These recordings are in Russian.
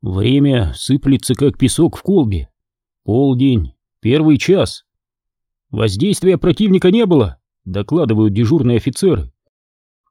Время сыплется, как песок в колбе. Полдень, первый час. Воздействия противника не было, докладывают дежурные офицеры.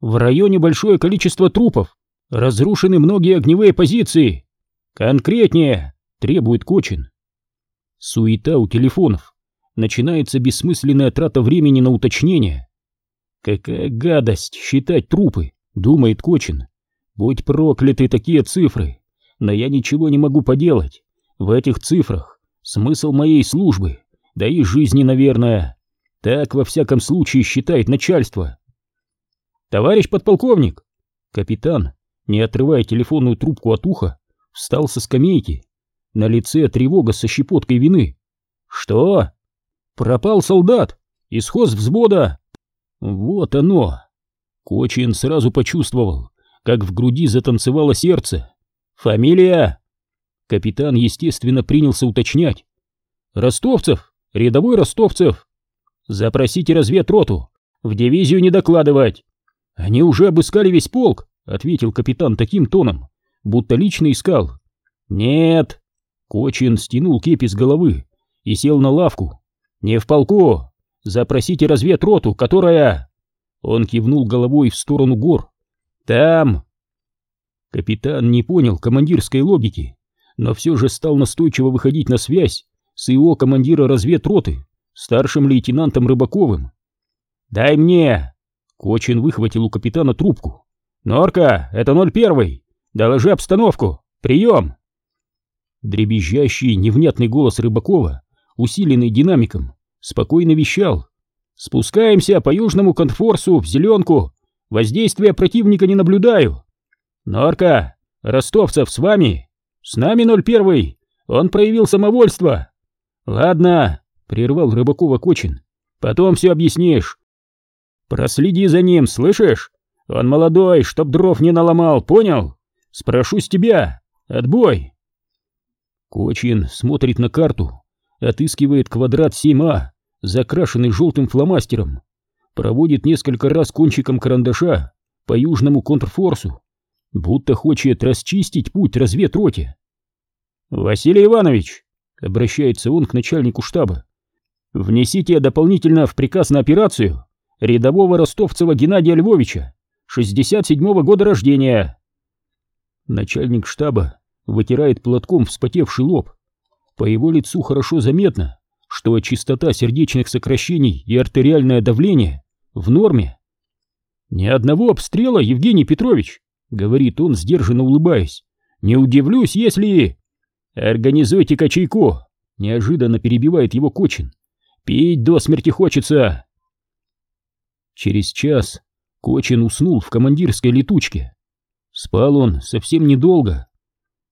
В районе большое количество трупов, разрушены многие огневые позиции. Конкретнее, требует Кочин. Суета у телефонов. Начинается бессмысленная трата времени на уточнение. Какая гадость считать трупы, думает Кочин. Будь прокляты такие цифры но я ничего не могу поделать. В этих цифрах смысл моей службы, да и жизни, наверное. Так, во всяком случае, считает начальство. Товарищ подполковник! Капитан, не отрывая телефонную трубку от уха, встал со скамейки. На лице тревога со щепоткой вины. Что? Пропал солдат! Исхоз взвода! Вот оно! Кочин сразу почувствовал, как в груди затанцевало сердце. «Фамилия?» Капитан, естественно, принялся уточнять. «Ростовцев! Рядовой Ростовцев! Запросите разведроту! В дивизию не докладывать!» «Они уже обыскали весь полк!» — ответил капитан таким тоном, будто лично искал. «Нет!» Кочин стянул кепи с головы и сел на лавку. «Не в полку! Запросите разведроту, которая...» Он кивнул головой в сторону гор. «Там, Капитан не понял командирской логики, но все же стал настойчиво выходить на связь с его командира разведроты, старшим лейтенантом Рыбаковым. «Дай мне!» Кочин выхватил у капитана трубку. «Норка, это 01! Доложи обстановку! Прием!» Дребезжащий, невнятный голос Рыбакова, усиленный динамиком, спокойно вещал. «Спускаемся по южному конфорсу в зеленку. Воздействия противника не наблюдаю. «Норка! Ростовцев с вами? С нами 01! Он проявил самовольство!» «Ладно!» — прервал Рыбакова Кочин. «Потом все объяснишь!» «Проследи за ним, слышишь? Он молодой, чтоб дров не наломал, понял? Спрошу с тебя! Отбой!» Кочин смотрит на карту, отыскивает квадрат 7А, закрашенный желтым фломастером, проводит несколько раз кончиком карандаша по южному контрфорсу, будто хочет расчистить путь разведроте. «Василий Иванович!» — обращается он к начальнику штаба. «Внесите дополнительно в приказ на операцию рядового ростовцева Геннадия Львовича, 67-го года рождения». Начальник штаба вытирает платком вспотевший лоб. По его лицу хорошо заметно, что частота сердечных сокращений и артериальное давление в норме. «Ни одного обстрела, Евгений Петрович!» — говорит он, сдержанно улыбаясь. «Не удивлюсь, если...» «Организуйте-ка чайку!» — неожиданно перебивает его Кочин. «Пить до смерти хочется!» Через час Кочин уснул в командирской летучке. Спал он совсем недолго.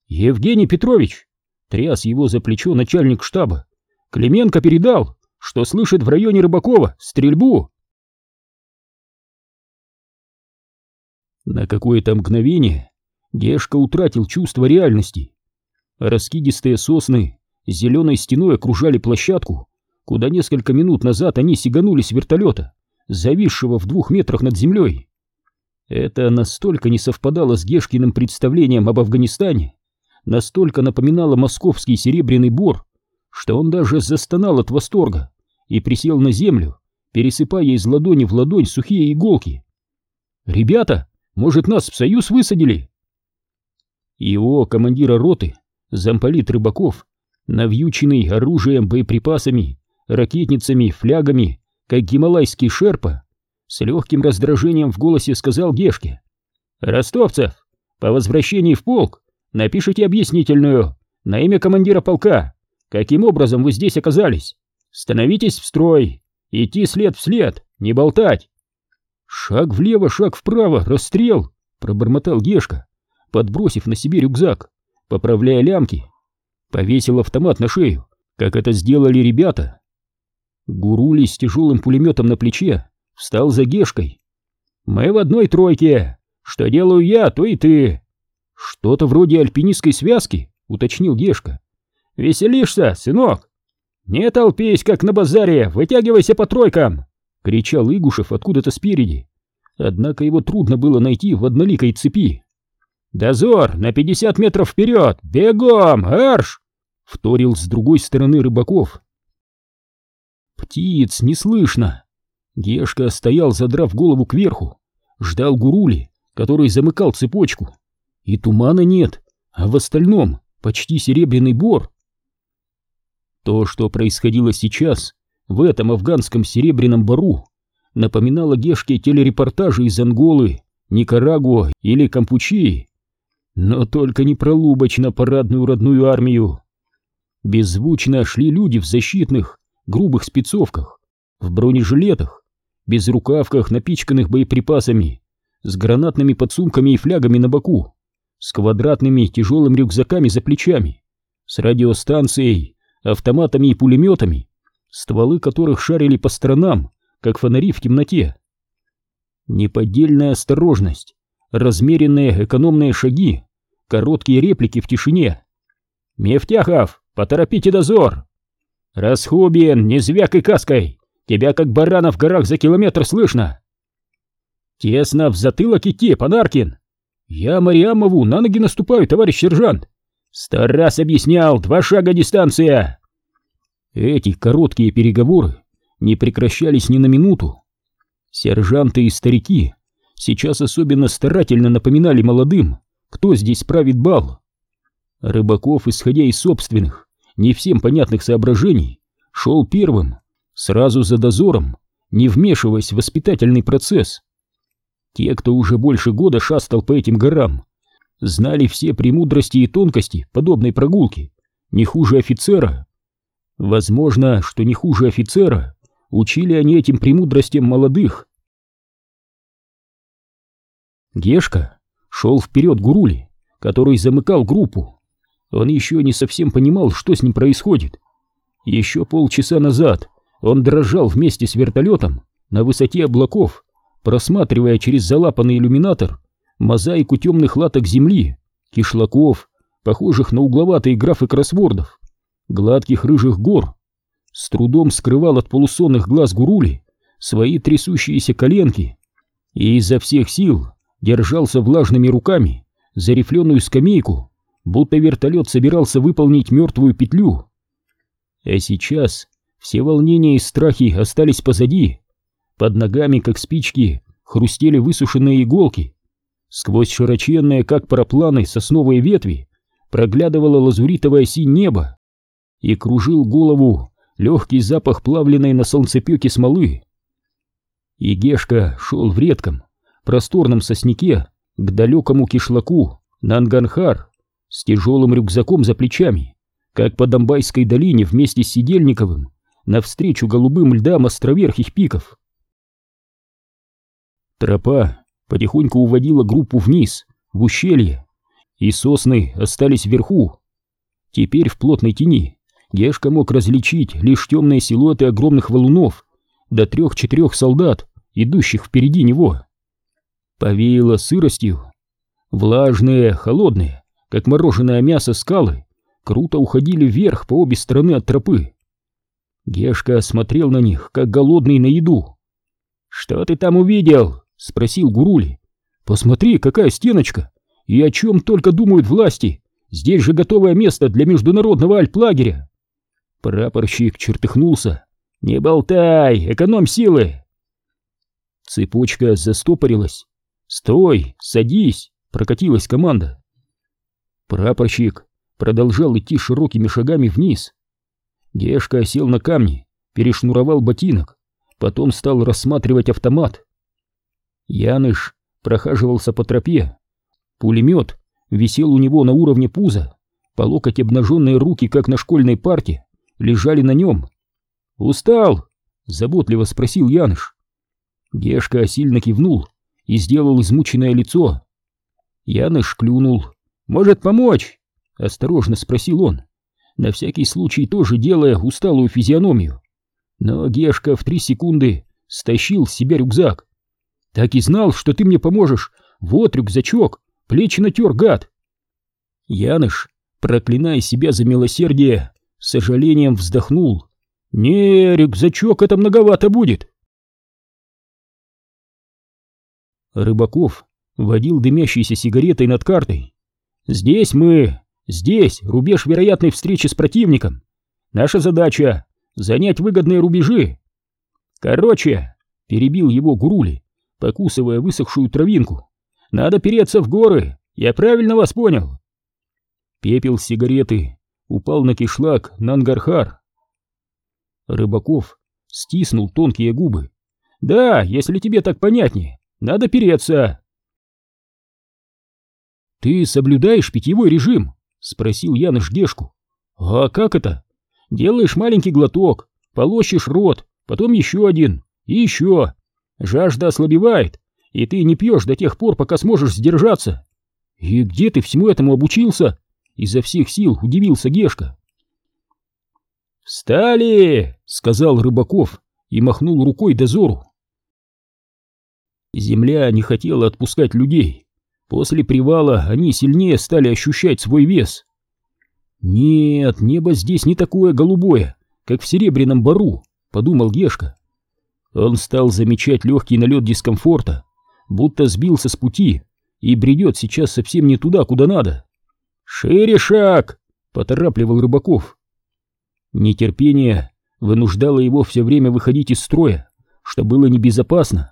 «Евгений Петрович!» — тряс его за плечо начальник штаба. «Клименко передал, что слышит в районе Рыбакова стрельбу!» На какое-то мгновение Гешка утратил чувство реальности. Раскидистые сосны зеленой стеной окружали площадку, куда несколько минут назад они сиганули с вертолета, зависшего в двух метрах над землей. Это настолько не совпадало с Гешкиным представлением об Афганистане, настолько напоминало московский серебряный бор, что он даже застонал от восторга и присел на землю, пересыпая из ладони в ладонь сухие иголки. «Ребята!» Может, нас в союз высадили?» Его командира роты, замполит Рыбаков, навьюченный оружием, боеприпасами, ракетницами, флягами, как гималайский шерпа, с легким раздражением в голосе сказал Гешке. «Ростовцев, по возвращении в полк напишите объяснительную на имя командира полка, каким образом вы здесь оказались. Становитесь в строй, идти след в след, не болтать. «Шаг влево, шаг вправо, расстрел!» — пробормотал Гешка, подбросив на себе рюкзак, поправляя лямки. Повесил автомат на шею, как это сделали ребята. Гурули с тяжелым пулеметом на плече встал за Гешкой. «Мы в одной тройке. Что делаю я, то и ты». «Что-то вроде альпинистской связки», — уточнил Гешка. «Веселишься, сынок?» «Не толпись, как на базаре, вытягивайся по тройкам!» — кричал Игушев откуда-то спереди. Однако его трудно было найти в одноликой цепи. Дозор на пятьдесят метров вперед! Бегом! Эрш!» — вторил с другой стороны рыбаков. Птиц не слышно. Гешка стоял, задрав голову кверху, ждал Гурули, который замыкал цепочку. И тумана нет, а в остальном почти серебряный бор. То, что происходило сейчас, в этом афганском серебряном бару, напоминало Гешке телерепортажи из Анголы, Никарагуа или Кампучии, но только не про лубочно-парадную родную армию. Беззвучно шли люди в защитных, грубых спецовках, в бронежилетах, без рукавках, напичканных боеприпасами, с гранатными подсумками и флягами на боку, с квадратными тяжелыми рюкзаками за плечами, с радиостанцией, автоматами и пулеметами, стволы которых шарили по сторонам, как фонари в темноте. Неподдельная осторожность, размеренные экономные шаги, короткие реплики в тишине. «Мефтяхов, поторопите дозор!» «Расхубин, не звякай каской! Тебя как барана в горах за километр слышно!» «Тесно в затылок идти, Панаркин!» «Я Мариамову на ноги наступаю, товарищ сержант!» «Сто раз объяснял, два шага дистанция!» Эти короткие переговоры не прекращались ни на минуту. Сержанты и старики сейчас особенно старательно напоминали молодым, кто здесь правит бал. Рыбаков, исходя из собственных, не всем понятных соображений, шел первым, сразу за дозором, не вмешиваясь в воспитательный процесс. Те, кто уже больше года шастал по этим горам, знали все премудрости и тонкости подобной прогулки, не хуже офицера. Возможно, что не хуже офицера, учили они этим премудростям молодых. Гешка шел вперед Гурули, который замыкал группу. Он еще не совсем понимал, что с ним происходит. Еще полчаса назад он дрожал вместе с вертолетом на высоте облаков, просматривая через залапанный иллюминатор мозаику темных латок земли, кишлаков, похожих на угловатые графы кроссвордов, гладких рыжих гор, с трудом скрывал от полусонных глаз гурули свои трясущиеся коленки и изо всех сил держался влажными руками за рифленую скамейку, будто вертолет собирался выполнить мертвую петлю. А сейчас все волнения и страхи остались позади. Под ногами, как спички, хрустели высушенные иголки. Сквозь широченные, как парапланы, сосновые ветви проглядывало лазуритовое синь небо и кружил голову легкий запах плавленной на солнцепеке смолы. И Гешка шел в редком, просторном сосняке к далекому кишлаку Нанганхар с тяжелым рюкзаком за плечами, как по Домбайской долине вместе с Сидельниковым, навстречу голубым льдам островерхих пиков. Тропа потихоньку уводила группу вниз, в ущелье, и сосны остались вверху. Теперь в плотной тени Гешка мог различить лишь темные силуэты огромных валунов до трех-четырех солдат, идущих впереди него. Повеяло сыростью. Влажные, холодные, как мороженое мясо скалы, круто уходили вверх по обе стороны от тропы. Гешка смотрел на них, как голодный на еду. «Что ты там увидел?» — спросил Гурули. «Посмотри, какая стеночка! И о чем только думают власти! Здесь же готовое место для международного альплагеря!» Прапорщик чертыхнулся. «Не болтай, эконом силы!» Цепочка застопорилась. «Стой, садись!» — прокатилась команда. Прапорщик продолжал идти широкими шагами вниз. Гешка сел на камни, перешнуровал ботинок, потом стал рассматривать автомат. Яныш прохаживался по тропе. Пулемет висел у него на уровне пуза, по локоть обнаженные руки, как на школьной парте, лежали на нем. «Устал?» — заботливо спросил Яныш. Гешка сильно кивнул и сделал измученное лицо. Яныш клюнул. «Может помочь?» — осторожно спросил он, на всякий случай тоже делая усталую физиономию. Но Гешка в три секунды стащил с себя рюкзак. «Так и знал, что ты мне поможешь. Вот рюкзачок, плечи натер, гад!» Яныш, проклиная себя за милосердие, с сожалением вздохнул. «Не, рюкзачок это многовато будет!» Рыбаков водил дымящейся сигаретой над картой. «Здесь мы! Здесь рубеж вероятной встречи с противником! Наша задача — занять выгодные рубежи!» «Короче!» — перебил его Гурули, покусывая высохшую травинку. «Надо переться в горы! Я правильно вас понял?» Пепел сигареты упал на кишлак Нангархар. Рыбаков стиснул тонкие губы. «Да, если тебе так понятнее, надо переться!» «Ты соблюдаешь питьевой режим?» — спросил Яныш Гешку. «А как это? Делаешь маленький глоток, полощешь рот, потом еще один и еще. Жажда ослабевает, и ты не пьешь до тех пор, пока сможешь сдержаться. И где ты всему этому обучился?» Изо всех сил удивился Гешка. «Встали!» — сказал Рыбаков и махнул рукой дозору. Земля не хотела отпускать людей. После привала они сильнее стали ощущать свой вес. «Нет, небо здесь не такое голубое, как в Серебряном Бару», — подумал Гешка. Он стал замечать легкий налет дискомфорта, будто сбился с пути и бредет сейчас совсем не туда, куда надо. «Шире шаг!» — поторапливал Рыбаков. Нетерпение вынуждало его все время выходить из строя, что было небезопасно,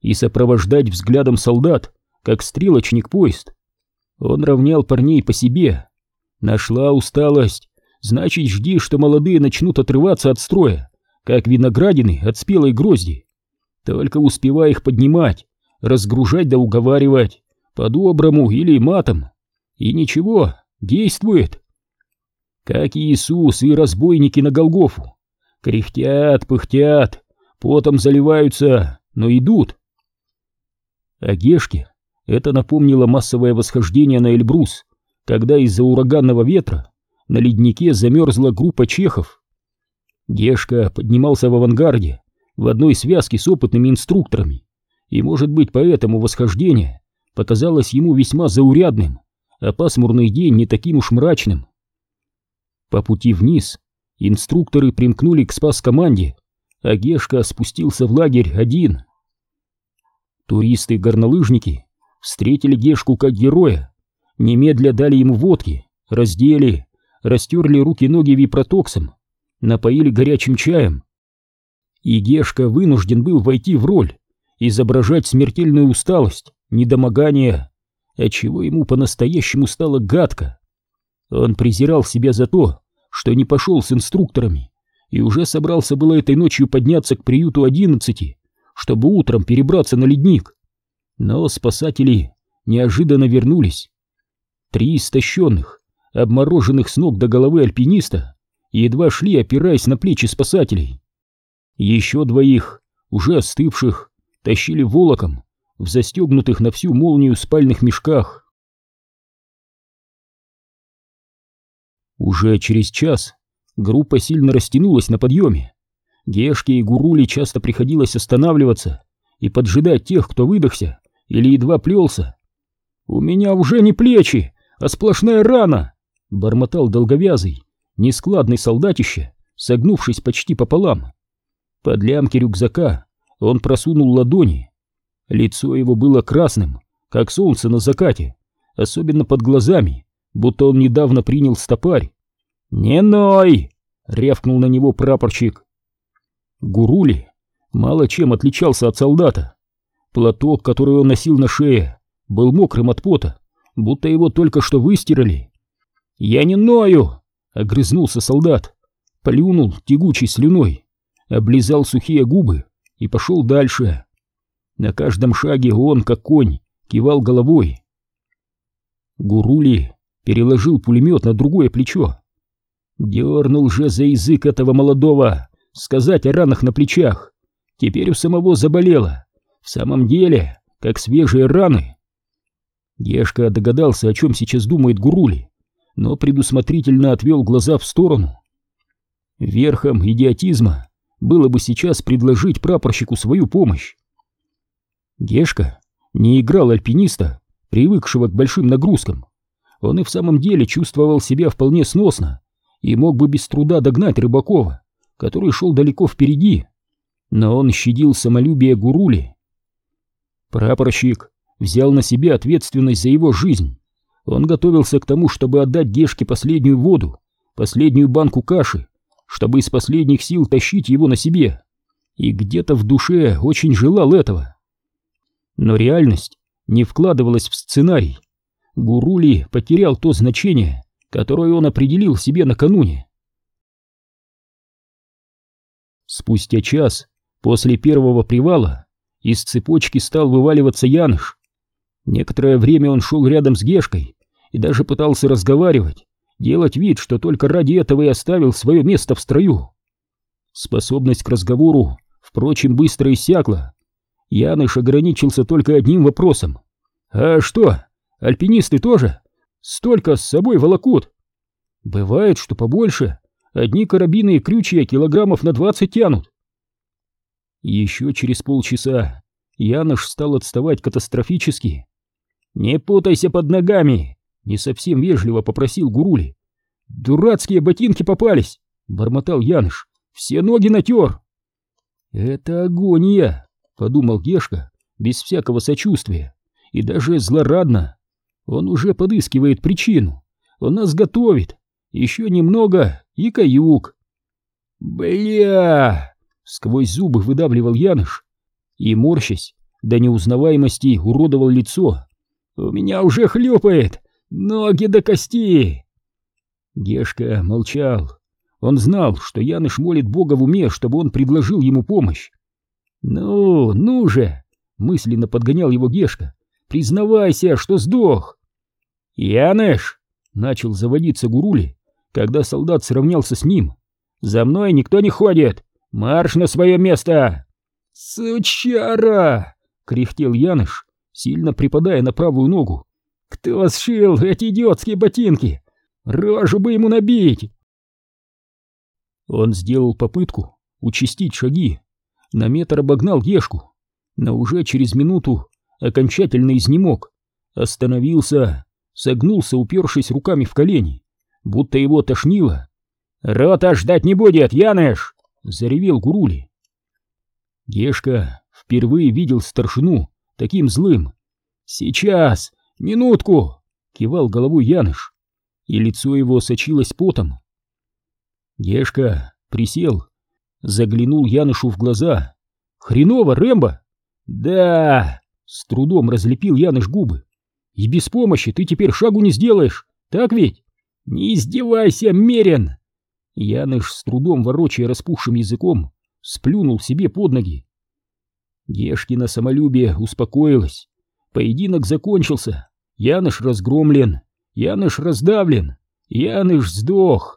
и сопровождать взглядом солдат, как стрелочник поезд. Он равнял парней по себе. Нашла усталость, значит, жди, что молодые начнут отрываться от строя, как виноградины от спелой грозди. Только успевай их поднимать, разгружать да уговаривать, по-доброму или матом. И ничего, действует. Как Иисус и разбойники на Голгофу. Кряхтят, пыхтят, потом заливаются, но идут. А Гешке это напомнило массовое восхождение на Эльбрус, когда из-за ураганного ветра на леднике замерзла группа чехов. Гешка поднимался в авангарде в одной связке с опытными инструкторами, и, может быть, поэтому восхождение показалось ему весьма заурядным, а пасмурный день не таким уж мрачным. По пути вниз инструкторы примкнули к спас-команде, а Гешка спустился в лагерь один. Туристы-горнолыжники встретили Гешку как героя, немедля дали ему водки, раздели, растерли руки-ноги випротоксом, напоили горячим чаем. И Гешка вынужден был войти в роль, изображать смертельную усталость, недомогание, отчего ему по-настоящему стало гадко. Он презирал себя за то, что не пошел с инструкторами, и уже собрался было этой ночью подняться к приюту одиннадцати, чтобы утром перебраться на ледник. Но спасатели неожиданно вернулись. Три истощенных, обмороженных с ног до головы альпиниста, едва шли, опираясь на плечи спасателей. Еще двоих, уже остывших, тащили волоком в застегнутых на всю молнию спальных мешках. Уже через час группа сильно растянулась на подъеме. Гешке и Гурули часто приходилось останавливаться и поджидать тех, кто выдохся или едва плелся. «У меня уже не плечи, а сплошная рана!» — бормотал долговязый, нескладный солдатище, согнувшись почти пополам. Под лямки рюкзака он просунул ладони. Лицо его было красным, как солнце на закате, особенно под глазами, будто он недавно принял стопарь. «Не ной!» — рявкнул на него прапорщик. Гурули мало чем отличался от солдата. Платок, который он носил на шее, был мокрым от пота, будто его только что выстирали. «Я не ною!» — огрызнулся солдат, плюнул тягучей слюной, облизал сухие губы и пошел дальше. На каждом шаге он, как конь, кивал головой. Гурули переложил пулемет на другое плечо. Дернул же за язык этого молодого сказать о ранах на плечах. Теперь у самого заболело. В самом деле, как свежие раны. Гешка догадался, о чем сейчас думает Гурули, но предусмотрительно отвел глаза в сторону. Верхом идиотизма было бы сейчас предложить прапорщику свою помощь. Гешка не играл альпиниста, привыкшего к большим нагрузкам, он и в самом деле чувствовал себя вполне сносно и мог бы без труда догнать Рыбакова, который шел далеко впереди. Но он щадил самолюбие Гурули. Прапорщик взял на себя ответственность за его жизнь. Он готовился к тому, чтобы отдать Гешке последнюю воду, последнюю банку каши, чтобы из последних сил тащить его на себе. И где-то в душе очень желал этого. Но реальность не вкладывалась в сценарий. Гурули потерял то значение, которое он определил себе накануне. Спустя час после первого привала из цепочки стал вываливаться Яныш. Некоторое время он шел рядом с Гешкой и даже пытался разговаривать, делать вид, что только ради этого и оставил свое место в строю. Способность к разговору, впрочем, быстро иссякла. Яныш ограничился только одним вопросом. «А что, альпинисты тоже? Столько с собой волокут?» «Бывает, что побольше. Одни карабины и крючья килограммов на двадцать тянут». Еще через полчаса Яныш стал отставать катастрофически. «Не путайся под ногами!» — не совсем вежливо попросил Гурули. «Дурацкие ботинки попались!» — бормотал Яныш. «Все ноги натер!» «Это агония!» — подумал Гешка без всякого сочувствия и даже злорадно. Он уже подыскивает причину. Он нас готовит. Еще немного и каюк. «Бля!» — сквозь зубы выдавливал Яныш и, морщась, до неузнаваемости уродовал лицо. «У меня уже хлюпает! Ноги до кости!» Гешка молчал. Он знал, что Яныш молит Бога в уме, чтобы он предложил ему помощь. «Ну, ну же!» — мысленно подгонял его Гешка. «Признавайся, что сдох!» «Яныш!» — начал заводиться Гурули, когда солдат сравнялся с ним. «За мной никто не ходит! Марш на свое место!» «Сучара!» — кряхтел Яныш, сильно припадая на правую ногу. «Кто сшил эти идиотские ботинки? Рожу бы ему набить!» Он сделал попытку участить шаги, на метр обогнал Ешку, но уже через минуту окончательно изнемог, остановился, согнулся, упершись руками в колени, будто его тошнило. «Рота ждать не будет, Яныш!» — заревел Гурули. Гешка впервые видел старшину таким злым. «Сейчас! Минутку!» — кивал головой Яныш, и лицо его сочилось потом. Гешка присел, заглянул Янушу в глаза. «Хреново, Рэмбо?» «Да!» — с трудом разлепил Яныш губы. «И без помощи ты теперь шагу не сделаешь, так ведь?» «Не издевайся, Мерин!» Яныш с трудом ворочая распухшим языком сплюнул себе под ноги. Гешкина самолюбие успокоилось. Поединок закончился. Яныш разгромлен. Яныш раздавлен. Яныш сдох.